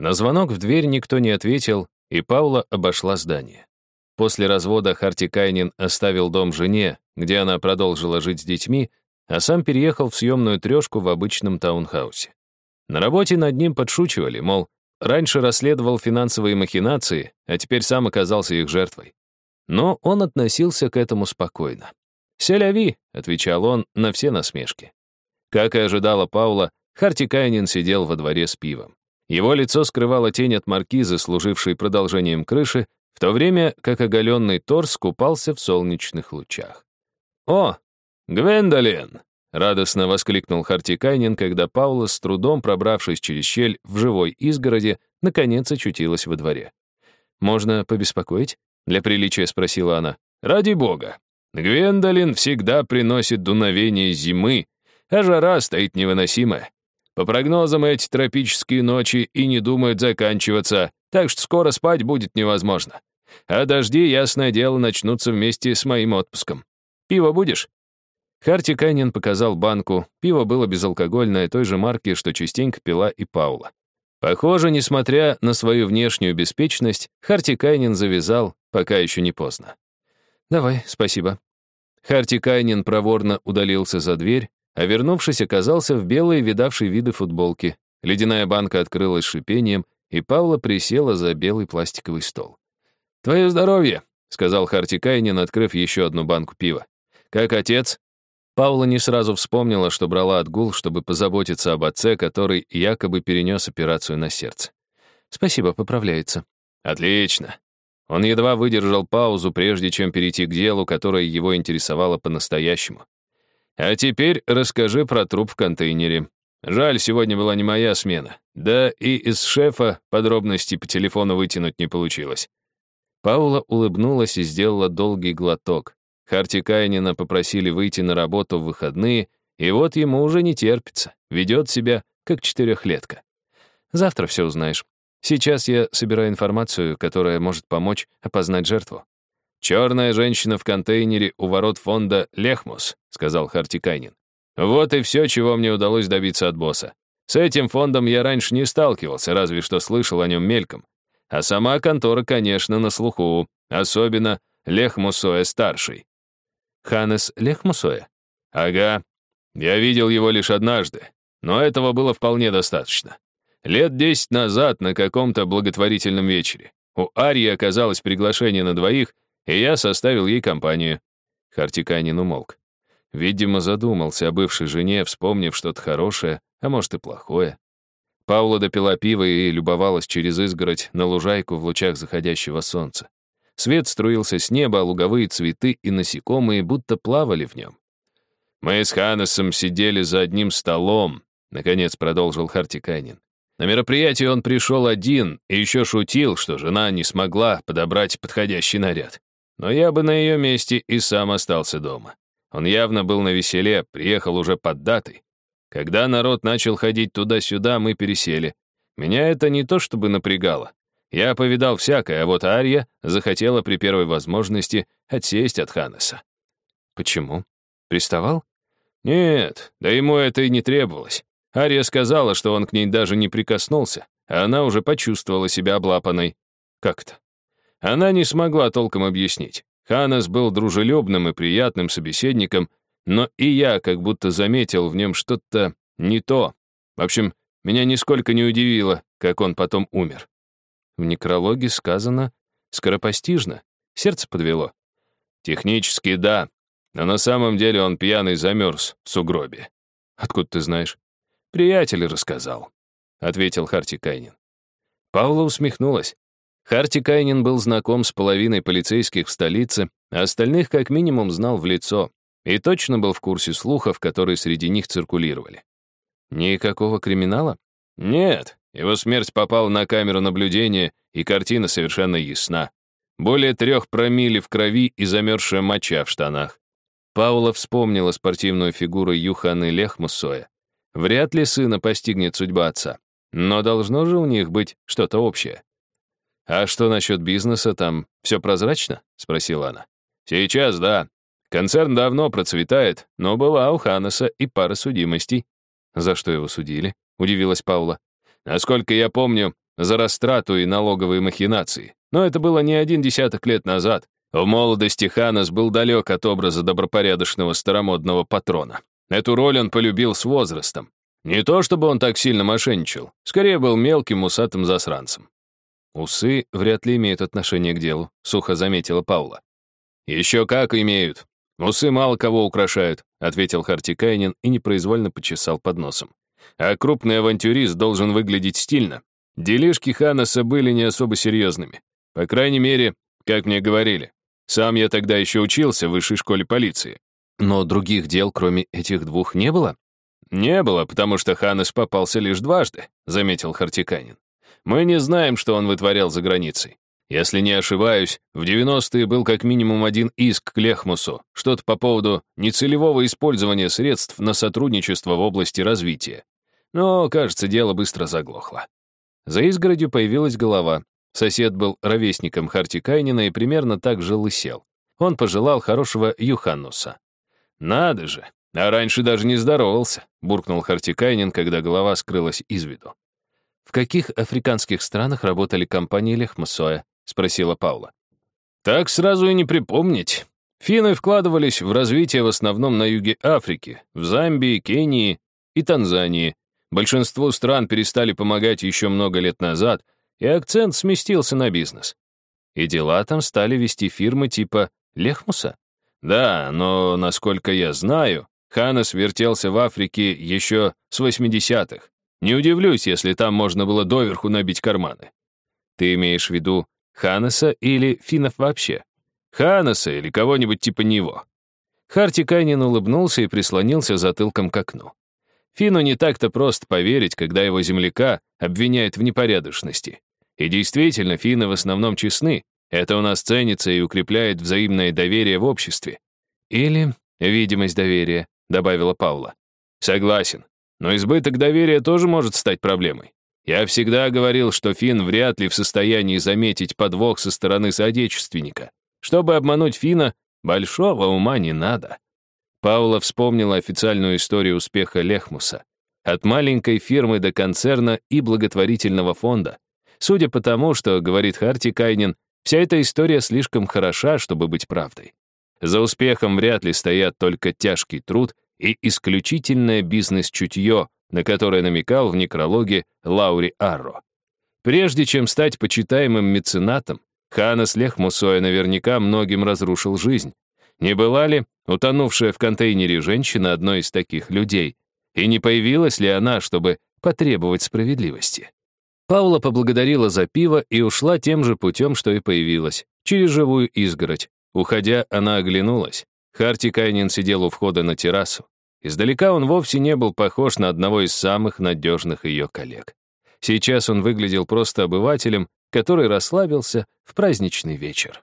На звонок в дверь никто не ответил, и Паула обошла здание. После развода Харти Кайнин оставил дом жене, где она продолжила жить с детьми, а сам переехал в съемную трешку в обычном таунхаусе. На работе над ним подшучивали, мол, раньше расследовал финансовые махинации, а теперь сам оказался их жертвой. Но он относился к этому спокойно. «Селяви», — отвечал он на все насмешки. Как и ожидала Паула, Харти Кайнин сидел во дворе с пивом. Его лицо скрывало тень от маркизы, служившей продолжением крыши, в то время как оголенный торс купался в солнечных лучах. «О, Гвендолин!» — радостно воскликнул Хартикайнин, когда Паула, с трудом пробравшись через щель в живой изгороди, наконец очутилась во дворе. «Можно побеспокоить?» — для приличия спросила она. «Ради бога! Гвендолин всегда приносит дуновение зимы, а жара стоит невыносимая. По прогнозам, эти тропические ночи и не думают заканчиваться, так что скоро спать будет невозможно. А дожди, ясное дело, начнутся вместе с моим отпуском. Пиво будешь?» Харти Кайнин показал банку. Пиво было безалкогольное, той же марки, что частенько пила и Паула. Похоже, несмотря на свою внешнюю беспечность, Харти Кайнин завязал, пока еще не поздно. «Давай, спасибо». Харти Кайнин проворно удалился за дверь, а вернувшись, оказался в белой, видавшей виды футболке. Ледяная банка открылась шипением, и Паула присела за белый пластиковый стол. «Твое здоровье», — сказал Харти Кайнин, открыв еще одну банку пива. «Как отец?» Паула не сразу вспомнила, что брала отгул, чтобы позаботиться об отце, который якобы перенес операцию на сердце. «Спасибо, поправляется». «Отлично». Он едва выдержал паузу, прежде чем перейти к делу, которое его интересовало по-настоящему. А теперь расскажи про труп в контейнере. Жаль, сегодня была не моя смена. Да и из шефа подробностей по телефону вытянуть не получилось. Паула улыбнулась и сделала долгий глоток. Харти Кайнина попросили выйти на работу в выходные, и вот ему уже не терпится, ведет себя как четырехлетка. Завтра все узнаешь. Сейчас я собираю информацию, которая может помочь опознать жертву. «Черная женщина в контейнере у ворот фонда «Лехмус», — сказал Хартикайнин. «Вот и все, чего мне удалось добиться от босса. С этим фондом я раньше не сталкивался, разве что слышал о нем мельком. А сама контора, конечно, на слуху, особенно Лехмусоя-старший». «Ханес Лехмусоя?» «Ага. Я видел его лишь однажды, но этого было вполне достаточно. Лет десять назад на каком-то благотворительном вечере. У Арии оказалось приглашение на двоих, и я составил ей компанию». Хартиканин умолк. Видимо, задумался о бывшей жене, вспомнив что-то хорошее, а может и плохое. Паула допила пиво и любовалась через изгородь на лужайку в лучах заходящего солнца. Свет струился с неба, а луговые цветы и насекомые будто плавали в нем. «Мы с Ханнесом сидели за одним столом», — наконец продолжил Хартиканин. На мероприятие он пришел один и еще шутил, что жена не смогла подобрать подходящий наряд. Но я бы на ее месте и сам остался дома. Он явно был на веселе, приехал уже под датой. Когда народ начал ходить туда-сюда, мы пересели. Меня это не то чтобы напрягало. Я повидал всякое, а вот Ария захотела при первой возможности отсесть от Ханнеса. Почему? Приставал? Нет, да ему это и не требовалось. Ария сказала, что он к ней даже не прикоснулся, а она уже почувствовала себя облапанной. Как-то. Она не смогла толком объяснить. Ханас был дружелюбным и приятным собеседником, но и я как будто заметил в нем что-то не то. В общем, меня нисколько не удивило, как он потом умер. В некрологе сказано «скоропостижно», сердце подвело. Технически да, но на самом деле он пьяный замерз в сугробе. Откуда ты знаешь? Приятель рассказал, ответил Харти Кайнин. Павла усмехнулась. Харти Кайнин был знаком с половиной полицейских в столице, а остальных как минимум знал в лицо и точно был в курсе слухов, которые среди них циркулировали. Никакого криминала? Нет, его смерть попала на камеру наблюдения, и картина совершенно ясна. Более трех промили в крови и замерзшая моча в штанах. Паула вспомнила спортивную фигуру Юханы Лехмусоя. Вряд ли сына постигнет судьба отца, но должно же у них быть что-то общее. «А что насчет бизнеса, там все прозрачно?» — спросила она. «Сейчас, да. Концерн давно процветает, но была у Ханнеса и пара судимостей». «За что его судили?» — удивилась Паула. «Насколько я помню, за растрату и налоговые махинации. Но это было не один десяток лет назад. В молодости Ханас был далек от образа добропорядочного старомодного патрона. Эту роль он полюбил с возрастом. Не то чтобы он так сильно мошенничал, скорее был мелким усатым засранцем. «Усы вряд ли имеют отношение к делу», — сухо заметила Паула. «Еще как имеют. Усы мало кого украшают», — ответил Хартикайнин и непроизвольно почесал под носом. «А крупный авантюрист должен выглядеть стильно. Делишки Ханаса были не особо серьезными. По крайней мере, как мне говорили. Сам я тогда еще учился в высшей школе полиции. Но других дел, кроме этих двух, не было? Не было, потому что Ханес попался лишь дважды, заметил Хартиканин. Мы не знаем, что он вытворял за границей. Если не ошибаюсь, в 90-е был как минимум один иск к Лехмусу, что-то по поводу нецелевого использования средств на сотрудничество в области развития. Но, кажется, дело быстро заглохло. За изгородью появилась голова. Сосед был ровесником Хартикайнина и примерно так же лысел. Он пожелал хорошего Юханнуса. «Надо же! А раньше даже не здоровался», — буркнул Хартикайнин, когда голова скрылась из виду. «В каких африканских странах работали компании Лехмасоя?» — спросила Паула. «Так сразу и не припомнить. Финны вкладывались в развитие в основном на юге Африки, в Замбии, Кении и Танзании. Большинству стран перестали помогать еще много лет назад, и акцент сместился на бизнес. И дела там стали вести фирмы типа Лехмуса? Да, но, насколько я знаю, Ханес вертелся в Африке еще с 80-х. Не удивлюсь, если там можно было доверху набить карманы. Ты имеешь в виду Ханеса или финнов вообще? Ханеса или кого-нибудь типа него. Харти Кайнин улыбнулся и прислонился затылком к окну. Фину не так-то просто поверить, когда его земляка обвиняют в непорядочности. И действительно, финны в основном честны. Это у нас ценится и укрепляет взаимное доверие в обществе. Или видимость доверия, добавила Паула. Согласен. Но избыток доверия тоже может стать проблемой. Я всегда говорил, что Финн вряд ли в состоянии заметить подвох со стороны соотечественника. Чтобы обмануть Фина, большого ума не надо. Паула вспомнила официальную историю успеха Лехмуса. От маленькой фирмы до концерна и благотворительного фонда. Судя по тому, что говорит Харти Кайнин, вся эта история слишком хороша, чтобы быть правдой. За успехом вряд ли стоят только тяжкий труд и исключительное бизнес-чутье, на которое намекал в некрологе Лаури Арро. Прежде чем стать почитаемым меценатом, Ханас Лехмусоя наверняка многим разрушил жизнь. Не была ли утонувшая в контейнере женщина одной из таких людей? И не появилась ли она, чтобы потребовать справедливости? Паула поблагодарила за пиво и ушла тем же путем, что и появилась, через живую изгородь. Уходя, она оглянулась. Харти Кайнин сидел у входа на террасу. Издалека он вовсе не был похож на одного из самых надежных ее коллег. Сейчас он выглядел просто обывателем, который расслабился в праздничный вечер.